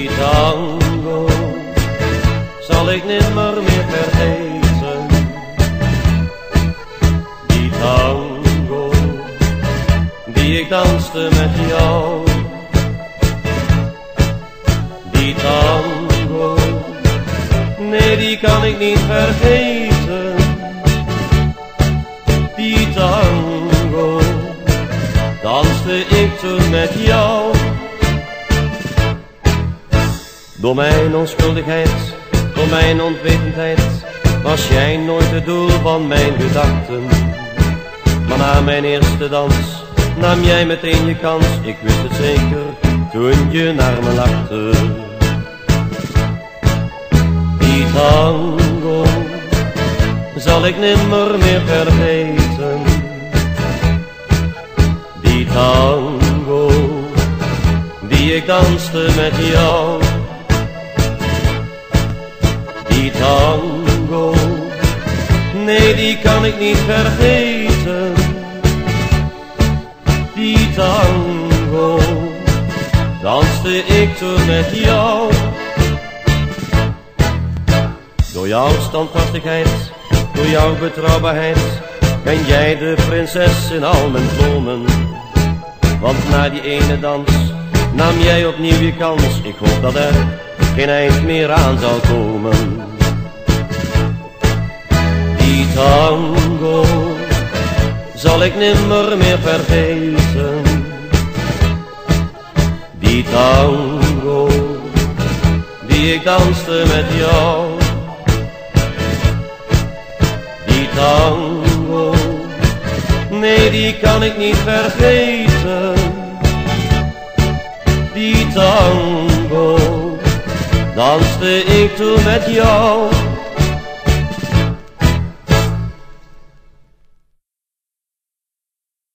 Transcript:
Die tango zal ik nimmer meer vergeten. Die tango die ik danste met jou. Die tango, nee die kan ik niet vergeten. Die tango danste ik toen met jou. Door mijn onschuldigheid, door mijn onwetendheid, was jij nooit het doel van mijn gedachten. Maar na mijn eerste dans nam jij meteen je kans, ik wist het zeker, toen je naar me lachte. Die tango zal ik nimmer meer vergeten. Die tango die ik danste met jou. Die tango, nee die kan ik niet vergeten. Die tango, danste ik toen met jou. Door jouw standvastigheid, door jouw betrouwbaarheid, ben jij de prinses in al mijn dromen. Want na die ene dans nam jij opnieuw je kans. Ik hoop dat er geen eind meer aan zal komen. Die tango zal ik nimmer meer vergeten. Die tango die ik danste met jou. Die tango, nee die kan ik niet vergeten. Die tango danste ik toen met jou.